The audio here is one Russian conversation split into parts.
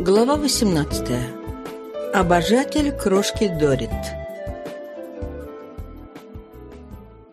Глава 18. Обожатель крошки Дорит.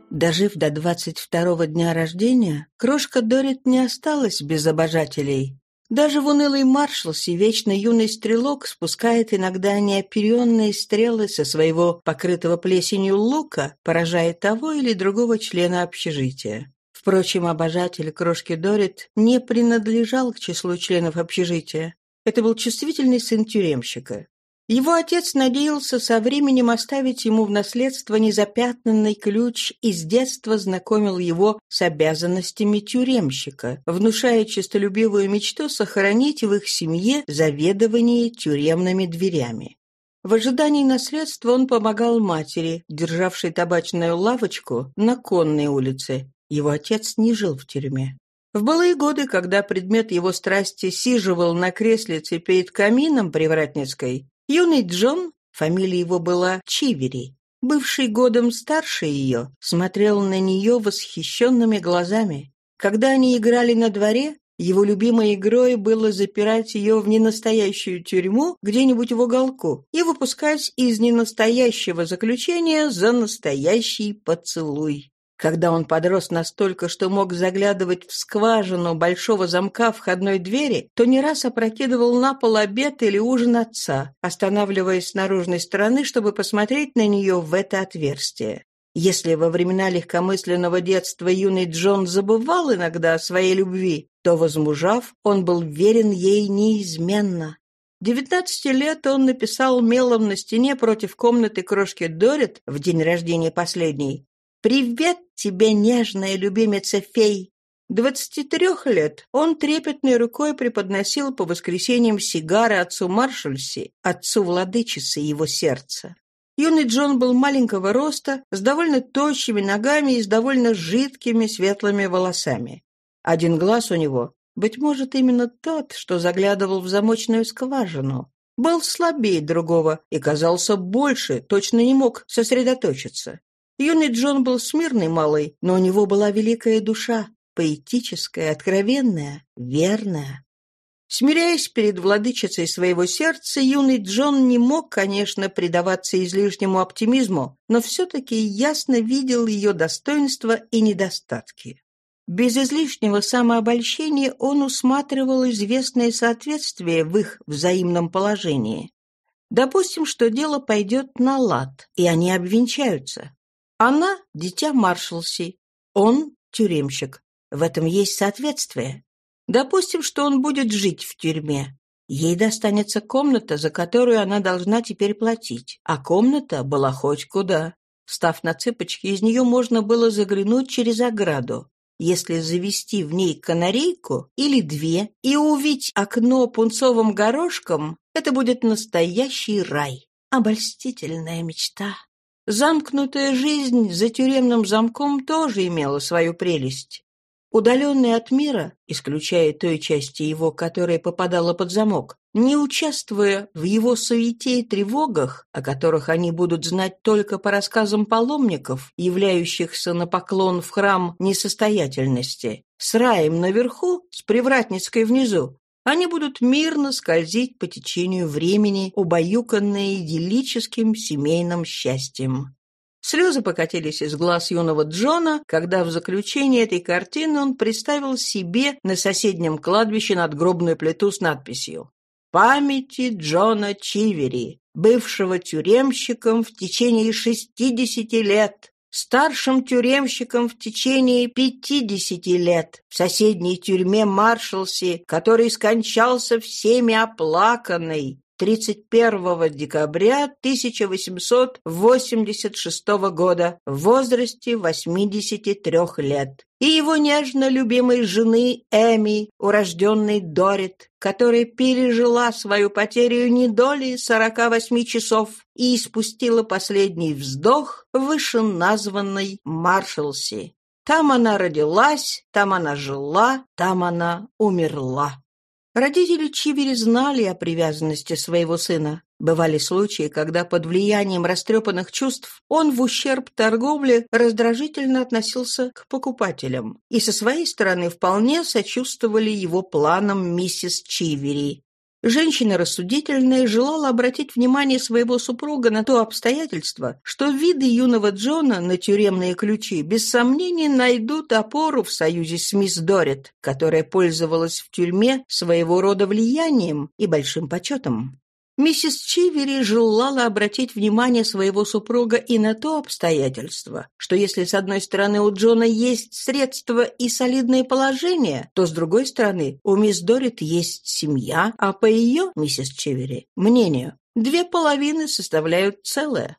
Дожив до 22-го дня рождения, крошка Дорит не осталась без обожателей. Даже в унылой маршалсе вечно юный стрелок спускает иногда неоперенные стрелы со своего покрытого плесенью лука, поражая того или другого члена общежития. Впрочем, обожатель крошки Дорит не принадлежал к числу членов общежития. Это был чувствительный сын тюремщика. Его отец надеялся со временем оставить ему в наследство незапятнанный ключ и с детства знакомил его с обязанностями тюремщика, внушая честолюбивую мечту сохранить в их семье заведование тюремными дверями. В ожидании наследства он помогал матери, державшей табачную лавочку на конной улице. Его отец не жил в тюрьме. В былые годы, когда предмет его страсти сиживал на креслице перед камином Привратницкой, юный Джон, фамилия его была Чивери, бывший годом старше ее, смотрел на нее восхищенными глазами. Когда они играли на дворе, его любимой игрой было запирать ее в ненастоящую тюрьму где-нибудь в уголку и выпускать из ненастоящего заключения за настоящий поцелуй. Когда он подрос настолько, что мог заглядывать в скважину большого замка входной двери, то не раз опрокидывал на пол обед или ужин отца, останавливаясь с наружной стороны, чтобы посмотреть на нее в это отверстие. Если во времена легкомысленного детства юный Джон забывал иногда о своей любви, то, возмужав, он был верен ей неизменно. Девятнадцати лет он написал мелом на стене против комнаты крошки Дорит в день рождения последней «Привет тебе, нежная любимица фей!» Двадцати трех лет он трепетной рукой преподносил по воскресеньям сигары отцу Маршальси, отцу владычицы его сердца. Юный Джон был маленького роста, с довольно тощими ногами и с довольно жидкими светлыми волосами. Один глаз у него, быть может, именно тот, что заглядывал в замочную скважину, был слабее другого и казался больше, точно не мог сосредоточиться. Юный Джон был смирный малый, но у него была великая душа, поэтическая, откровенная, верная. Смиряясь перед владычицей своего сердца, юный Джон не мог, конечно, предаваться излишнему оптимизму, но все-таки ясно видел ее достоинства и недостатки. Без излишнего самообольщения он усматривал известное соответствие в их взаимном положении. Допустим, что дело пойдет на лад, и они обвенчаются. Она – дитя Маршалси, он – тюремщик. В этом есть соответствие. Допустим, что он будет жить в тюрьме. Ей достанется комната, за которую она должна теперь платить, а комната была хоть куда. Став на цыпочки, из нее можно было заглянуть через ограду. Если завести в ней канарейку или две и увидеть окно пунцовым горошком, это будет настоящий рай. Обольстительная мечта. Замкнутая жизнь за тюремным замком тоже имела свою прелесть. Удаленный от мира, исключая той части его, которая попадала под замок, не участвуя в его суете и тревогах, о которых они будут знать только по рассказам паломников, являющихся на поклон в храм несостоятельности, с раем наверху, с привратницкой внизу, они будут мирно скользить по течению времени, убаюканные идиллическим семейным счастьем. Слезы покатились из глаз юного Джона, когда в заключении этой картины он представил себе на соседнем кладбище надгробную плиту с надписью «Памяти Джона Чивери, бывшего тюремщиком в течение 60 лет, старшим тюремщиком в течение 50 лет в соседней тюрьме Маршалси, который скончался всеми оплаканный 31 декабря 1886 года в возрасте 83 лет, и его нежно любимой жены Эми, урожденной Дорит, которая пережила свою потерю не долей 48 часов и испустила последний вздох вышеназванной Маршалси. Там она родилась, там она жила, там она умерла. Родители Чивери знали о привязанности своего сына. Бывали случаи, когда под влиянием растрепанных чувств он в ущерб торговле раздражительно относился к покупателям и со своей стороны вполне сочувствовали его планам миссис Чивери. Женщина рассудительная желала обратить внимание своего супруга на то обстоятельство, что виды юного Джона на тюремные ключи без сомнения найдут опору в союзе с мисс Дорит, которая пользовалась в тюрьме своего рода влиянием и большим почетом. Миссис Чивери желала обратить внимание своего супруга и на то обстоятельство, что если с одной стороны у Джона есть средства и солидное положение, то с другой стороны у мисс Дорит есть семья, а по ее, миссис Чивери, мнению, две половины составляют целое.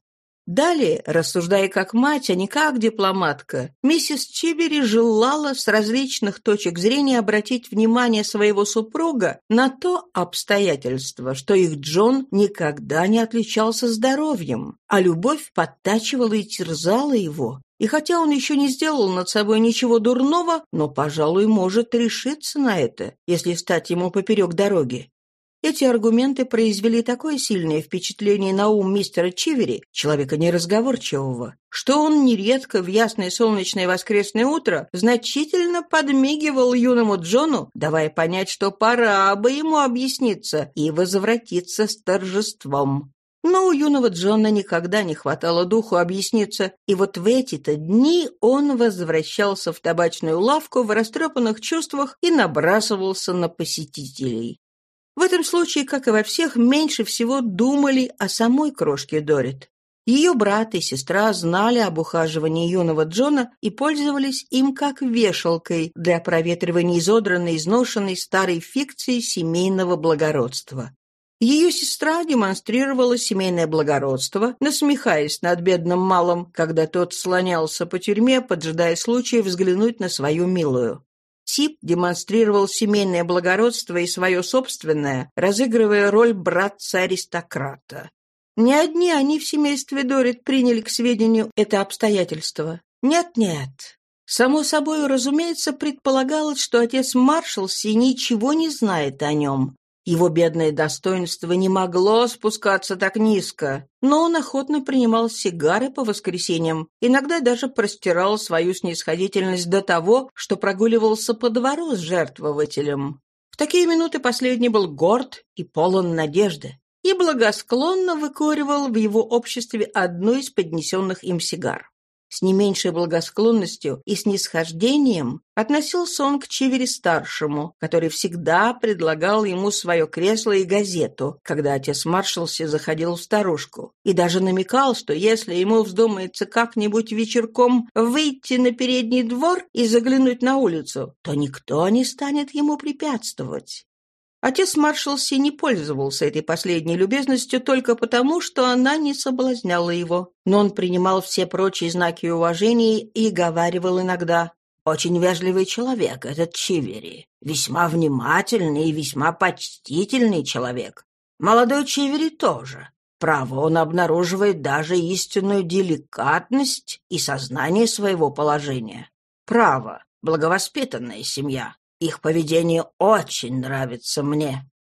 Далее, рассуждая как мать, а не как дипломатка, миссис Чибери желала с различных точек зрения обратить внимание своего супруга на то обстоятельство, что их Джон никогда не отличался здоровьем, а любовь подтачивала и терзала его. И хотя он еще не сделал над собой ничего дурного, но, пожалуй, может решиться на это, если стать ему поперек дороги. Эти аргументы произвели такое сильное впечатление на ум мистера Чивери, человека неразговорчивого, что он нередко в ясное солнечное воскресное утро значительно подмигивал юному Джону, давая понять, что пора бы ему объясниться и возвратиться с торжеством. Но у юного Джона никогда не хватало духу объясниться, и вот в эти-то дни он возвращался в табачную лавку в растрепанных чувствах и набрасывался на посетителей. В этом случае, как и во всех, меньше всего думали о самой крошке Дорит. Ее брат и сестра знали об ухаживании юного Джона и пользовались им как вешалкой для проветривания изодранной, изношенной старой фикции семейного благородства. Ее сестра демонстрировала семейное благородство, насмехаясь над бедным малым, когда тот слонялся по тюрьме, поджидая случая взглянуть на свою милую. Тип демонстрировал семейное благородство и свое собственное, разыгрывая роль братца-аристократа. Не одни они в семействе Дорит приняли к сведению это обстоятельство. Нет-нет. Само собой, разумеется, предполагалось, что отец Маршалси ничего не знает о нем, его бедное достоинство не могло спускаться так низко, но он охотно принимал сигары по воскресеньям, иногда даже простирал свою снисходительность до того, что прогуливался по двору с жертвователем. В такие минуты последний был горд и полон надежды и благосклонно выкуривал в его обществе одну из поднесенных им сигар. С не меньшей благосклонностью и снисхождением относился он к Чивери-старшему, который всегда предлагал ему свое кресло и газету, когда отец Маршалси заходил в старушку, и даже намекал, что если ему вздумается как-нибудь вечерком выйти на передний двор и заглянуть на улицу, то никто не станет ему препятствовать. Отец Маршалси не пользовался этой последней любезностью только потому, что она не соблазняла его. Но он принимал все прочие знаки уважения и говаривал иногда «Очень вежливый человек, этот Чивери. Весьма внимательный и весьма почтительный человек. Молодой Чивери тоже. Право, он обнаруживает даже истинную деликатность и сознание своего положения. Право, благовоспитанная семья. Их поведение очень нравится мне».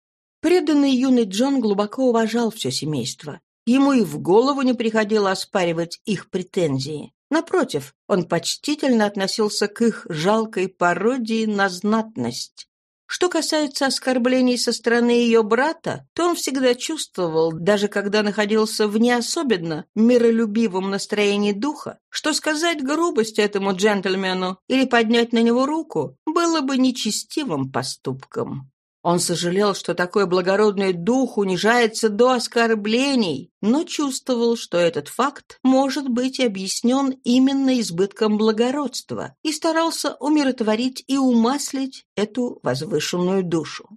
Преданный юный Джон глубоко уважал все семейство. Ему и в голову не приходило оспаривать их претензии. Напротив, он почтительно относился к их жалкой пародии на знатность. Что касается оскорблений со стороны ее брата, то он всегда чувствовал, даже когда находился в не особенно миролюбивом настроении духа, что сказать грубость этому джентльмену или поднять на него руку было бы нечестивым поступком. Он сожалел, что такой благородный дух унижается до оскорблений, но чувствовал, что этот факт может быть объяснен именно избытком благородства и старался умиротворить и умаслить эту возвышенную душу.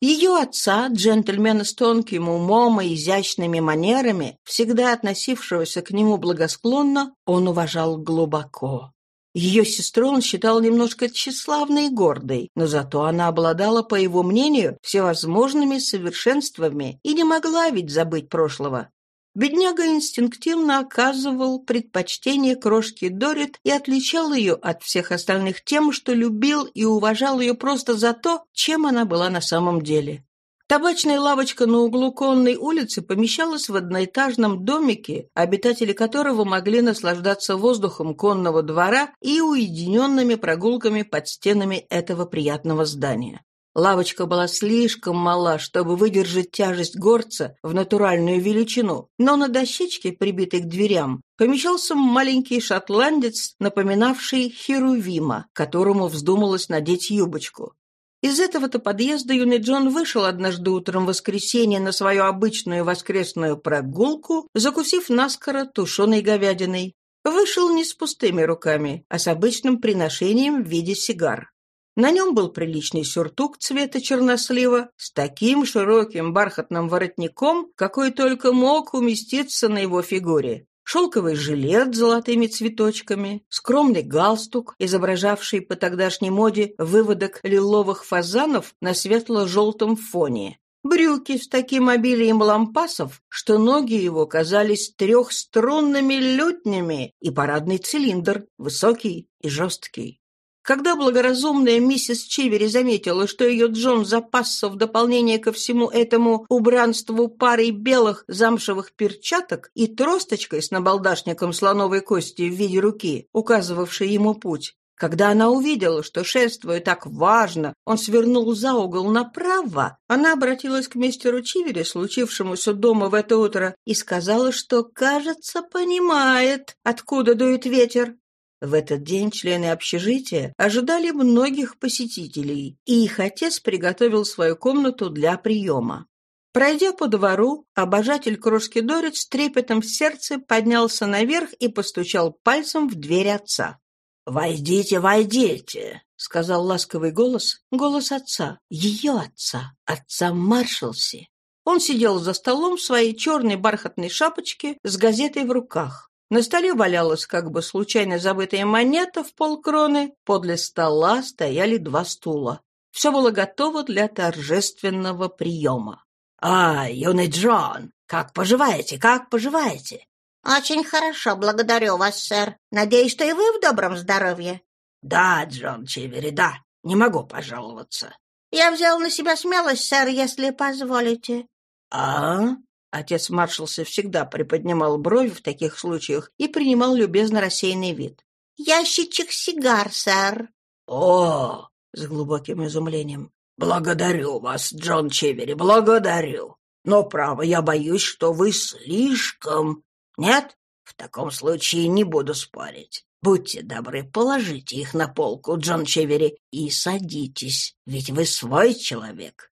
Ее отца, джентльмена с тонким умом и изящными манерами, всегда относившегося к нему благосклонно, он уважал глубоко. Ее сестру он считал немножко тщеславной и гордой, но зато она обладала, по его мнению, всевозможными совершенствами и не могла ведь забыть прошлого. Бедняга инстинктивно оказывал предпочтение крошке Дорит и отличал ее от всех остальных тем, что любил и уважал ее просто за то, чем она была на самом деле. Табачная лавочка на углу конной улицы помещалась в одноэтажном домике, обитатели которого могли наслаждаться воздухом конного двора и уединенными прогулками под стенами этого приятного здания. Лавочка была слишком мала, чтобы выдержать тяжесть горца в натуральную величину, но на дощечке, прибитой к дверям, помещался маленький шотландец, напоминавший Херувима, которому вздумалось надеть юбочку. Из этого-то подъезда юный Джон вышел однажды утром в воскресенье на свою обычную воскресную прогулку, закусив наскоро тушеной говядиной. Вышел не с пустыми руками, а с обычным приношением в виде сигар. На нем был приличный сюртук цвета чернослива с таким широким бархатным воротником, какой только мог уместиться на его фигуре. Шелковый жилет с золотыми цветочками, скромный галстук, изображавший по тогдашней моде выводок лиловых фазанов на светло-желтом фоне, брюки с таким обилием лампасов, что ноги его казались трехструнными лютнями, и парадный цилиндр, высокий и жесткий. Когда благоразумная миссис Чивери заметила, что ее Джон запасся в дополнение ко всему этому убранству парой белых замшевых перчаток и тросточкой с набалдашником слоновой кости в виде руки, указывавшей ему путь, когда она увидела, что, шествуя так важно, он свернул за угол направо, она обратилась к мистеру Чивери, случившемуся дома в это утро, и сказала, что, кажется, понимает, откуда дует ветер. В этот день члены общежития ожидали многих посетителей, и их отец приготовил свою комнату для приема. Пройдя по двору, обожатель крошки Дорит с трепетом в сердце поднялся наверх и постучал пальцем в дверь отца. «Войдите, войдите!» — сказал ласковый голос, голос отца, ее отца, отца Маршалси. Он сидел за столом в своей черной бархатной шапочке с газетой в руках. На столе валялась как бы случайно забытая монета в полкроны, подле стола стояли два стула. Все было готово для торжественного приема. «А, юный Джон, как поживаете, как поживаете?» «Очень хорошо, благодарю вас, сэр. Надеюсь, что и вы в добром здоровье». «Да, Джон Чивери, да. Не могу пожаловаться». «Я взял на себя смелость, сэр, если позволите». «А? Отец маршался всегда приподнимал брови в таких случаях и принимал любезно рассеянный вид. «Ящичек сигар, сэр». «О!» — с глубоким изумлением. «Благодарю вас, Джон Чевери, благодарю. Но, право, я боюсь, что вы слишком...» «Нет? В таком случае не буду спорить. Будьте добры, положите их на полку, Джон Чевери, и садитесь, ведь вы свой человек».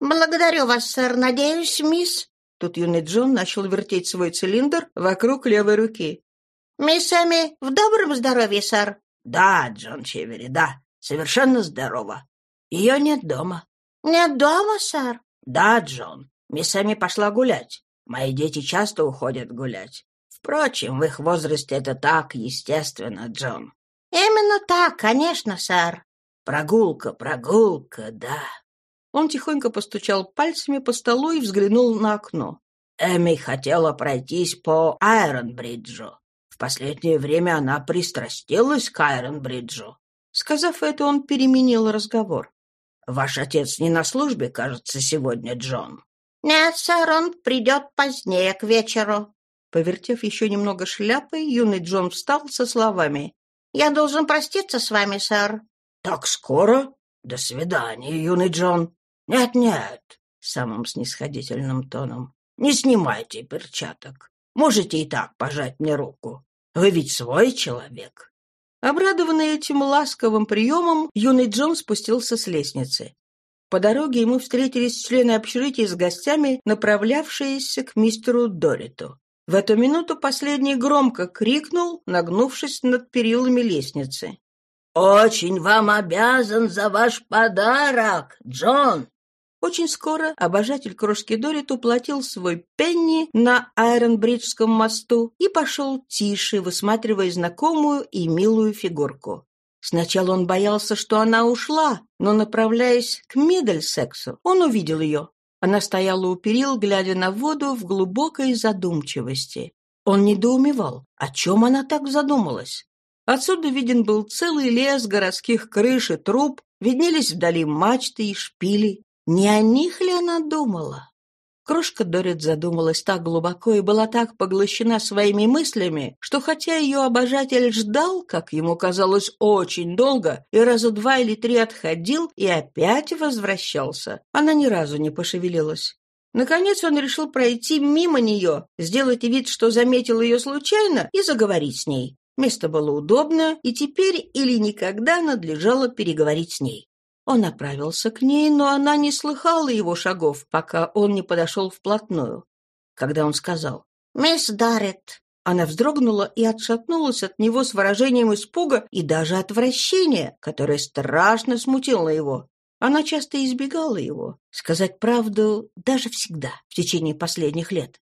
«Благодарю вас, сэр. Надеюсь, мисс...» Тут юный Джон начал вертеть свой цилиндр вокруг левой руки. «Мисс Эми в добром здоровье, сэр?» «Да, Джон Чевери, да. Совершенно здорово. Ее нет дома». «Нет дома, сэр?» «Да, Джон. Мисс Эми пошла гулять. Мои дети часто уходят гулять. Впрочем, в их возрасте это так естественно, Джон». «Именно так, конечно, сэр». «Прогулка, прогулка, да. Он тихонько постучал пальцами по столу и взглянул на окно. Эми хотела пройтись по Айронбриджу. В последнее время она пристрастилась к Айронбриджу. Сказав это, он переменил разговор. «Ваш отец не на службе, кажется, сегодня, Джон?» «Нет, сэр, он придет позднее, к вечеру». Повертев еще немного шляпой, юный Джон встал со словами. «Я должен проститься с вами, сэр». «Так скоро? До свидания, юный Джон». «Нет-нет», — самым снисходительным тоном, — «не снимайте перчаток. Можете и так пожать мне руку. Вы ведь свой человек». Обрадованный этим ласковым приемом, юный Джон спустился с лестницы. По дороге ему встретились члены общежития с гостями, направлявшиеся к мистеру Дориту. В эту минуту последний громко крикнул, нагнувшись над перилами лестницы. «Очень вам обязан за ваш подарок, Джон!» Очень скоро обожатель крошки Дорит уплатил свой пенни на Айронбриджском мосту и пошел тише, высматривая знакомую и милую фигурку. Сначала он боялся, что она ушла, но, направляясь к Миддельсексу, он увидел ее. Она стояла у перил, глядя на воду в глубокой задумчивости. Он недоумевал, о чем она так задумалась. Отсюда виден был целый лес городских крыш и труб, виднелись вдали мачты и шпили. Не о них ли она думала? Крошка Дорит задумалась так глубоко и была так поглощена своими мыслями, что хотя ее обожатель ждал, как ему казалось, очень долго, и раза два или три отходил и опять возвращался, она ни разу не пошевелилась. Наконец он решил пройти мимо нее, сделать вид, что заметил ее случайно, и заговорить с ней. Место было удобное, и теперь или никогда надлежало переговорить с ней. Он направился к ней, но она не слыхала его шагов, пока он не подошел вплотную. Когда он сказал «Мисс Дарретт», она вздрогнула и отшатнулась от него с выражением испуга и даже отвращения, которое страшно смутило его. Она часто избегала его, сказать правду даже всегда, в течение последних лет.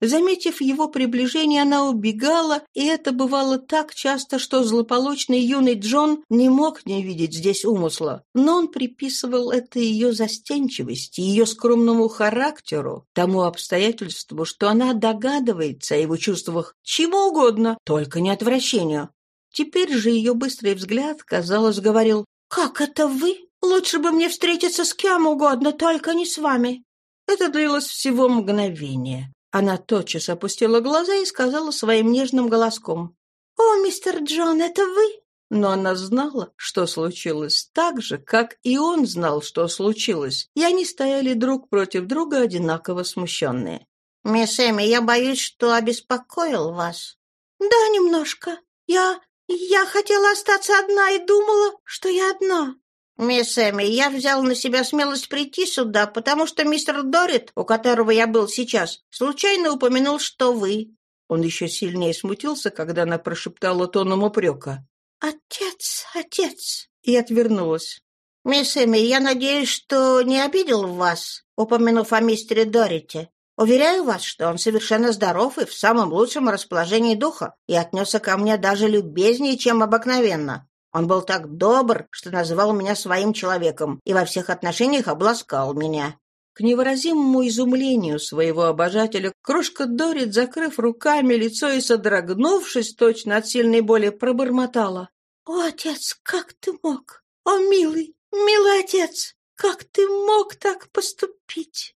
Заметив его приближение, она убегала, и это бывало так часто, что злополучный юный Джон не мог не видеть здесь умысла. Но он приписывал это ее застенчивости, ее скромному характеру, тому обстоятельству, что она догадывается о его чувствах чему угодно, только не отвращению. Теперь же ее быстрый взгляд, казалось, говорил «Как это вы? Лучше бы мне встретиться с кем угодно, только не с вами». Это длилось всего мгновение. Она тотчас опустила глаза и сказала своим нежным голоском. «О, мистер Джон, это вы?» Но она знала, что случилось так же, как и он знал, что случилось, и они стояли друг против друга одинаково смущенные. «Мисс Эми, я боюсь, что обеспокоил вас». «Да, немножко. Я... я хотела остаться одна и думала, что я одна. «Мисс Эми, я взял на себя смелость прийти сюда, потому что мистер Дорит, у которого я был сейчас, случайно упомянул, что вы». Он еще сильнее смутился, когда она прошептала тоном упрека. «Отец, отец!» и отвернулась. «Мисс Эми, я надеюсь, что не обидел вас, упомянув о мистере Дорите. Уверяю вас, что он совершенно здоров и в самом лучшем расположении духа, и отнесся ко мне даже любезнее, чем обыкновенно. Он был так добр, что называл меня своим человеком и во всех отношениях обласкал меня. К невыразимому изумлению своего обожателя крошка Дорит, закрыв руками лицо и содрогнувшись точно от сильной боли, пробормотала. «О, отец, как ты мог? О, милый, милый отец, как ты мог так поступить?»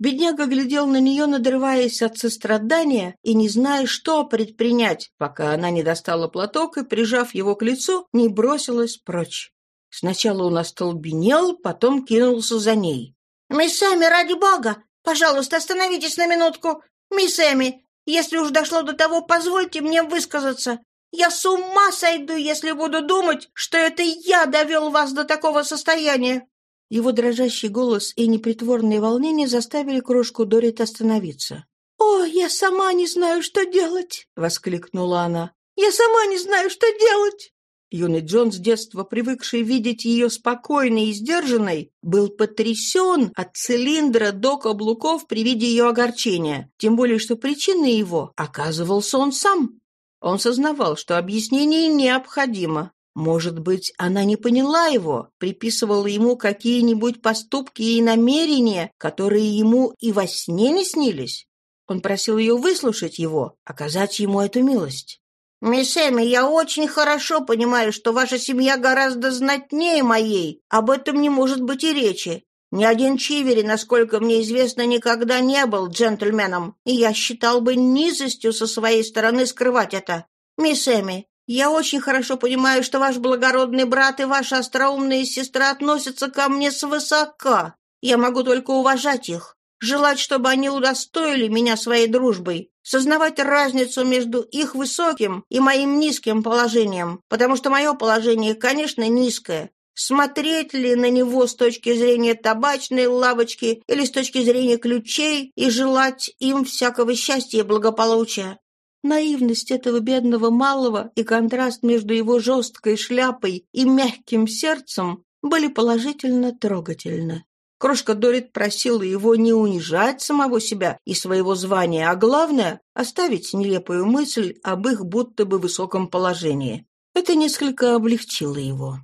Бедняга глядел на нее, надрываясь от сострадания и не зная, что предпринять, пока она не достала платок и, прижав его к лицу, не бросилась прочь. Сначала он остолбенел, потом кинулся за ней. «Мисс Эми, ради бога! Пожалуйста, остановитесь на минутку! Мисс Эми, если уж дошло до того, позвольте мне высказаться. Я с ума сойду, если буду думать, что это я довел вас до такого состояния. Его дрожащий голос и непритворные волнения заставили крошку Дорит остановиться. «О, я сама не знаю, что делать!» — воскликнула она. «Я сама не знаю, что делать!» Юный Джон, с детства привыкший видеть ее спокойной и сдержанной, был потрясен от цилиндра до каблуков при виде ее огорчения, тем более что причиной его оказывался он сам. Он сознавал, что объяснение необходимо, может быть, она не поняла его, приписывала ему какие-нибудь поступки и намерения, которые ему и во сне не снились. Он просил ее выслушать его, оказать ему эту милость. «Мисс Эми, я очень хорошо понимаю, что ваша семья гораздо знатнее моей. Об этом не может быть и речи. Ни один Чивери, насколько мне известно, никогда не был джентльменом, и я считал бы низостью со своей стороны скрывать это. Мисс Эми, я очень хорошо понимаю, что ваш благородный брат и ваша остроумная сестра относятся ко мне свысока. Я могу только уважать их, желать, чтобы они удостоили меня своей дружбой, сознавать разницу между их высоким и моим низким положением, потому что мое положение, конечно, низкое. Смотреть ли на него с точки зрения табачной лавочки или с точки зрения ключей и желать им всякого счастья и благополучия? Наивность этого бедного малого и контраст между его жесткой шляпой и мягким сердцем были положительно трогательны. Крошка Дорит просила его не унижать самого себя и своего звания, а главное — оставить нелепую мысль об их будто бы высоком положении. Это несколько облегчило его.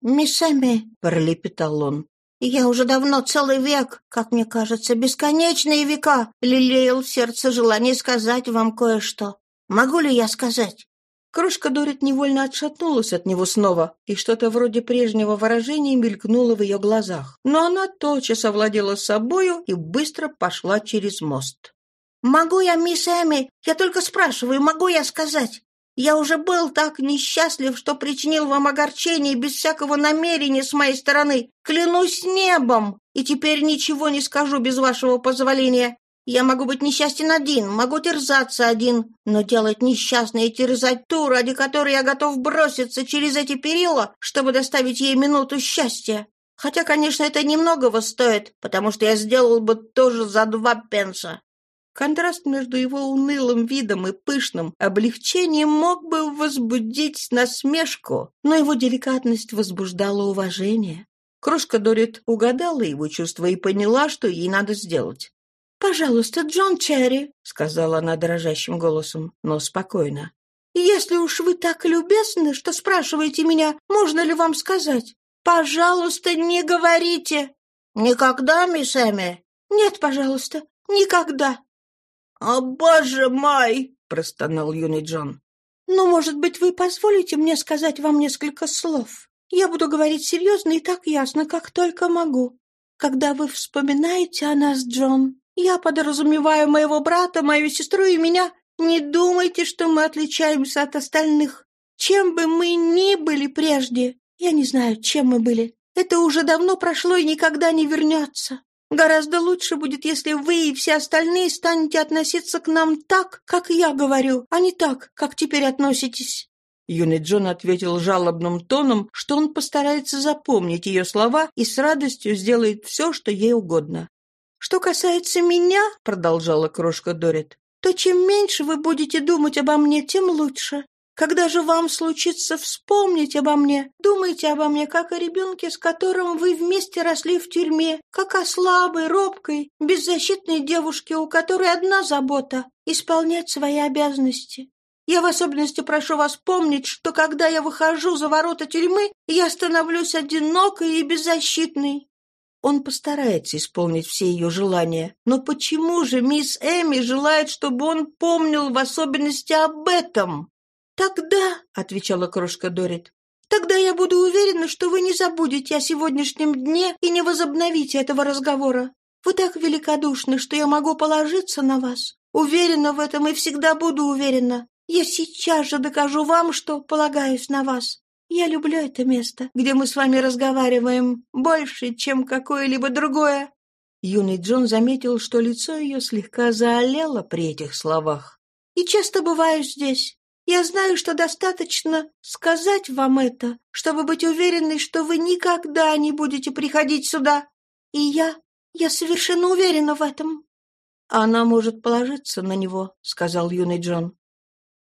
«Мисс Эми», — пролепетал он, — «я уже давно целый век, как мне кажется, бесконечные века, лелеял в сердце желание сказать вам кое-что. Могу ли я сказать? Крошка Дорит невольно отшатнулась от него снова, и что-то вроде прежнего выражения мелькнуло в ее глазах. Но она тотчас овладела собою и быстро пошла через мост. «Могу я, мисс Эми? Я только спрашиваю, могу я сказать? Я уже был так несчастлив, что причинил вам огорчение без всякого намерения с моей стороны. Клянусь небом! И теперь ничего не скажу без вашего позволения. Я могу быть несчастен один, могу терзаться один, но делать несчастной и терзать ту, ради которой я готов броситься через эти перила, чтобы доставить ей минуту счастья. Хотя, конечно, это немногого стоит, потому что я сделал бы тоже за два пенса. Контраст между его унылым видом и пышным облегчением мог бы возбудить насмешку, но его деликатность возбуждала уважение. Крошка Дорит угадала его чувства и поняла, что ей надо сделать. «Пожалуйста, Джон Черри», — сказала она дрожащим голосом, но спокойно. «Если уж вы так любезны, что спрашиваете меня, можно ли вам сказать, пожалуйста, не говорите». «Никогда, мисс Эми?» «Нет, пожалуйста, никогда». «О, боже мой!» — простонал юный Джон. «Ну, может быть, вы позволите мне сказать вам несколько слов? Я буду говорить серьезно и так ясно, как только могу. Когда вы вспоминаете о нас, Джон, я подразумеваю моего брата, мою сестру и меня. Не думайте, что мы отличаемся от остальных. Чем бы мы ни были прежде, я не знаю, чем мы были. Это уже давно прошло и никогда не вернется. Гораздо лучше будет, если вы и все остальные станете относиться к нам так, как я говорю, а не так, как теперь относитесь». Юный Джон ответил жалобным тоном, что он постарается запомнить ее слова и с радостью сделает все, что ей угодно. «Что касается меня, — продолжала крошка Дорит, — то чем меньше вы будете думать обо мне, тем лучше. Когда же вам случится вспомнить обо мне, думайте обо мне, как о ребенке, с которым вы вместе росли в тюрьме, как о слабой, робкой, беззащитной девушке, у которой одна забота — исполнять свои обязанности. Я в особенности прошу вас помнить, что когда я выхожу за ворота тюрьмы, я становлюсь одинокой и беззащитной. Он постарается исполнить все ее желания. Но почему же мисс Эми желает, чтобы он помнил в особенности об этом? «Тогда», — отвечала крошка Дорит, «тогда я буду уверена, что вы не забудете о сегодняшнем дне и не возобновите этого разговора. Вы так великодушны, что я могу положиться на вас. Уверена в этом и всегда буду уверена. Я сейчас же докажу вам, что полагаюсь на вас. Я люблю это место, где мы с вами разговариваем, больше, чем какое-либо другое». Юный Джон заметил, что лицо ее слегка заолело при этих словах. «И часто бываю здесь. Я знаю, что достаточно сказать вам это, чтобы быть уверенной, что вы никогда не будете приходить сюда. И я, я совершенно уверена в этом». «Она может положиться на него», — сказал юный Джон.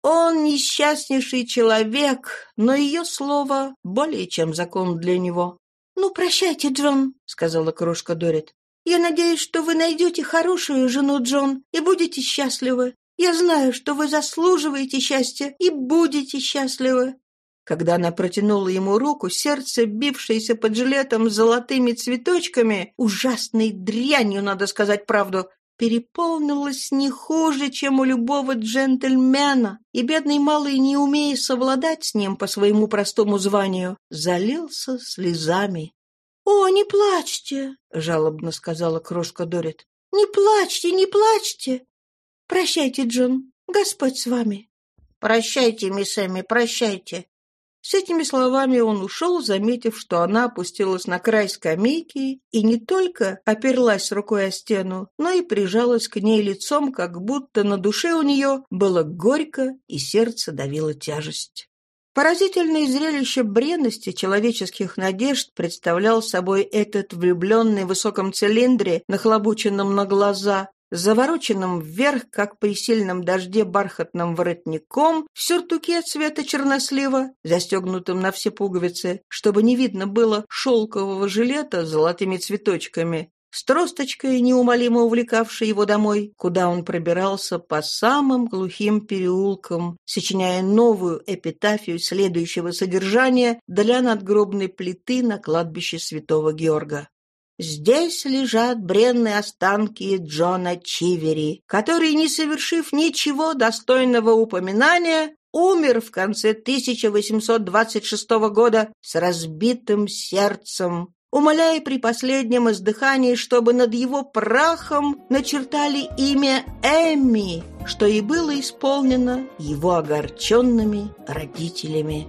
Он несчастнейший человек, но ее слово более чем закон для него. «Ну, прощайте, Джон», — сказала крошка Дорит. «Я надеюсь, что вы найдете хорошую жену, Джон, и будете счастливы. Я знаю, что вы заслуживаете счастья и будете счастливы». Когда она протянула ему руку, сердце, бившееся под жилетом с золотыми цветочками, ужасной дрянью, надо сказать правду, переполнилась не хуже, чем у любого джентльмена, и бедный малый, не умея совладать с ним по своему простому званию, залился слезами. «О, не плачьте!» — жалобно сказала крошка Дорит. «Не плачьте, не плачьте! Прощайте, Джон, Господь с вами!» «Прощайте, мисс Эми, прощайте!» С этими словами он ушел, заметив, что она опустилась на край скамейки и не только оперлась рукой о стену, но и прижалась к ней лицом, как будто на душе у нее было горько и сердце давило тяжесть. Поразительное зрелище бренности человеческих надежд представлял собой этот влюбленный в высоком цилиндре, нахлобученном на глаза, завороченным вверх, как при сильном дожде, бархатным воротником, в сюртуке цвета чернослива, застегнутым на все пуговицы, чтобы не видно было шелкового жилета с золотыми цветочками, с тросточкой, неумолимо увлекавшей его домой, куда он пробирался по самым глухим переулкам, сочиняя новую эпитафию следующего содержания для надгробной плиты на кладбище святого Георга. Здесь лежат бренные останки Джона Чивери, который, не совершив ничего достойного упоминания, умер в конце 1826 года с разбитым сердцем, умоляя при последнем издыхании, чтобы над его прахом начертали имя Эмми, что и было исполнено его огорченными родителями.